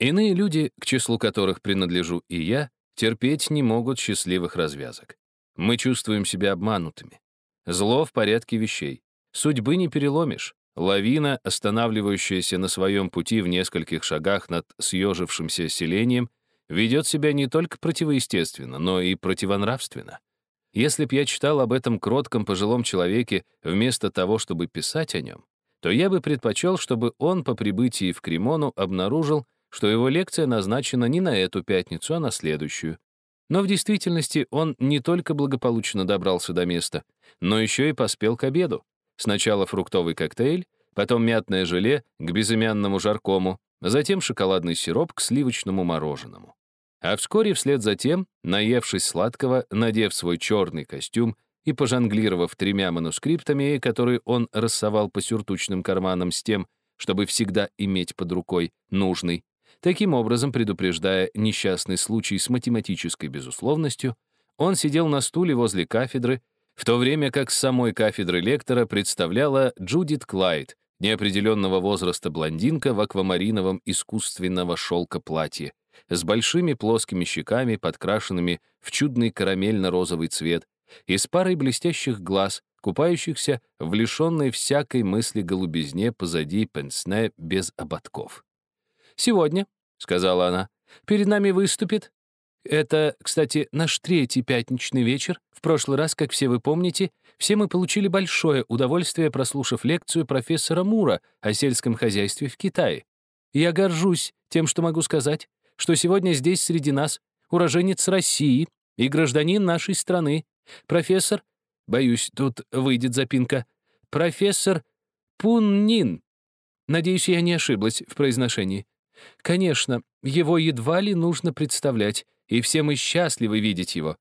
Иные люди, к числу которых принадлежу и я, терпеть не могут счастливых развязок. Мы чувствуем себя обманутыми. Зло в порядке вещей. Судьбы не переломишь. Лавина, останавливающаяся на своем пути в нескольких шагах над съежившимся селением, ведет себя не только противоестественно, но и противонравственно. Если б я читал об этом кротком пожилом человеке вместо того, чтобы писать о нем, то я бы предпочел, чтобы он по прибытии в Кремону обнаружил, что его лекция назначена не на эту пятницу, а на следующую. Но в действительности он не только благополучно добрался до места, но еще и поспел к обеду. Сначала фруктовый коктейль, потом мятное желе к безымянному жаркому, затем шоколадный сироп к сливочному мороженому. А вскоре вслед за тем, наевшись сладкого, надев свой черный костюм и пожонглировав тремя манускриптами, которые он рассовал по сюртучным карманам с тем, чтобы всегда иметь под рукой нужный, таким образом предупреждая несчастный случай с математической безусловностью, он сидел на стуле возле кафедры, в то время как с самой кафедры лектора представляла Джудит Клайд, неопределенного возраста блондинка в аквамариновом искусственного шелка платье, с большими плоскими щеками, подкрашенными в чудный карамельно-розовый цвет, и с парой блестящих глаз, купающихся в лишенной всякой мысли голубизне позади пенсне без ободков. «Сегодня», — сказала она, — «перед нами выступит это, кстати, наш третий пятничный вечер. В прошлый раз, как все вы помните, все мы получили большое удовольствие, прослушав лекцию профессора Мура о сельском хозяйстве в Китае. Я горжусь тем, что могу сказать, что сегодня здесь среди нас уроженец России и гражданин нашей страны, профессор, боюсь, тут выйдет запинка, профессор Пуннин. Надеюсь, я не ошиблась в произношении. Конечно, его едва ли нужно представлять, и все мы счастливы видеть его.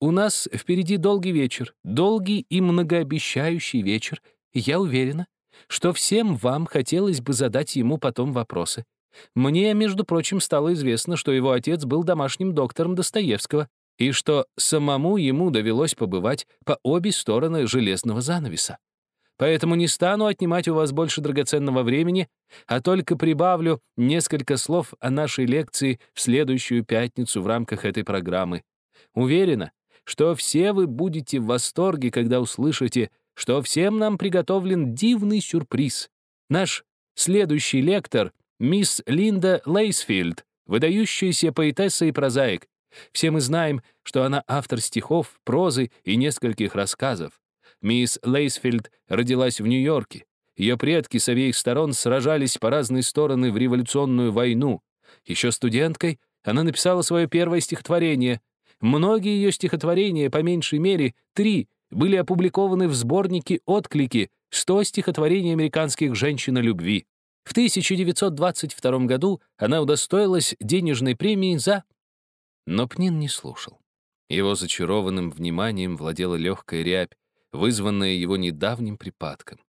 У нас впереди долгий вечер, долгий и многообещающий вечер, и я уверена, что всем вам хотелось бы задать ему потом вопросы. Мне, между прочим, стало известно, что его отец был домашним доктором Достоевского, и что самому ему довелось побывать по обе стороны железного занавеса. Поэтому не стану отнимать у вас больше драгоценного времени, а только прибавлю несколько слов о нашей лекции в следующую пятницу в рамках этой программы. Уверена, что все вы будете в восторге, когда услышите, что всем нам приготовлен дивный сюрприз. Наш следующий лектор — мисс Линда Лейсфилд, выдающаяся поэтесса и прозаик. Все мы знаем, что она автор стихов, прозы и нескольких рассказов. Мисс Лейсфилд родилась в Нью-Йорке. Ее предки с обеих сторон сражались по разные стороны в революционную войну. Еще студенткой она написала свое первое стихотворение. Многие ее стихотворения, по меньшей мере, три, были опубликованы в сборнике «Отклики. 100 стихотворений американских женщин о любви». В 1922 году она удостоилась денежной премии за... Но Пнин не слушал. Его зачарованным вниманием владела легкая рябь, вызванное его недавним припадком.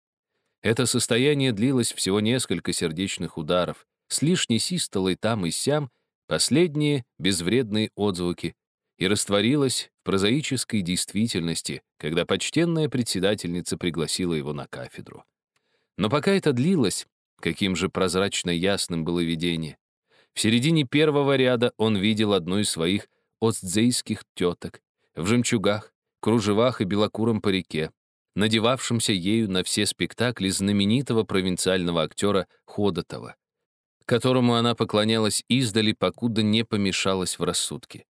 Это состояние длилось всего несколько сердечных ударов, с лишней систолой там и сям, последние безвредные отзвуки, и растворилось в прозаической действительности, когда почтенная председательница пригласила его на кафедру. Но пока это длилось, каким же прозрачно ясным было видение. В середине первого ряда он видел одну из своих остзейских теток в жемчугах, кружевах и белокуром парике, надевавшемся ею на все спектакли знаменитого провинциального актера Ходотова, которому она поклонялась издали, покуда не помешалась в рассудке.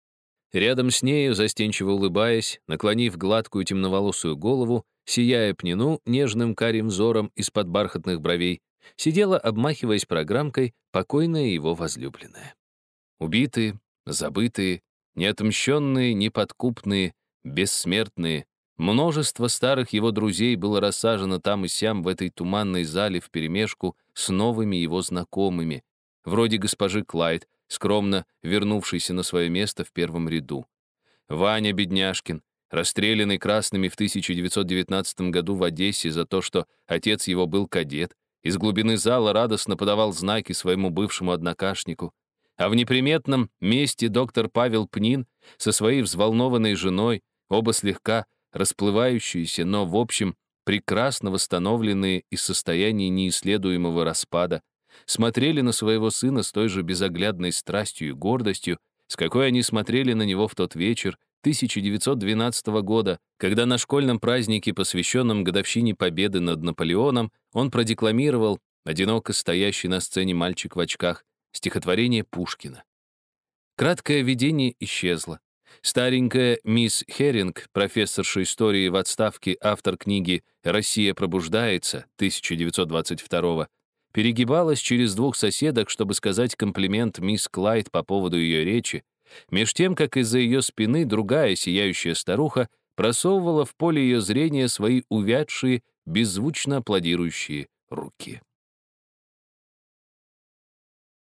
Рядом с нею, застенчиво улыбаясь, наклонив гладкую темноволосую голову, сияя пнину нежным карим взором из-под бархатных бровей, сидела, обмахиваясь программкой, покойная его возлюбленная. Убитые, забытые, неотмщенные, неподкупные, бессмертные. Множество старых его друзей было рассажено там и сям в этой туманной зале вперемешку с новыми его знакомыми, вроде госпожи Клайд, скромно вернувшейся на свое место в первом ряду. Ваня Бедняшкин, расстрелянный красными в 1919 году в Одессе за то, что отец его был кадет, из глубины зала радостно подавал знаки своему бывшему однокашнику, а в неприметном месте доктор Павел Пнин со своей взволнованной женой, оба слегка расплывающиеся, но, в общем, прекрасно восстановленные из состояния неисследуемого распада, смотрели на своего сына с той же безоглядной страстью и гордостью, с какой они смотрели на него в тот вечер 1912 года, когда на школьном празднике, посвященном годовщине победы над Наполеоном, он продекламировал, одиноко стоящий на сцене мальчик в очках, стихотворение Пушкина. Краткое видение исчезло. Старенькая мисс Херинг, профессорша истории в отставке, автор книги «Россия пробуждается» 1922 перегибалась через двух соседок, чтобы сказать комплимент мисс Клайд по поводу ее речи, меж тем, как из-за ее спины другая сияющая старуха просовывала в поле ее зрения свои увядшие, беззвучно аплодирующие руки.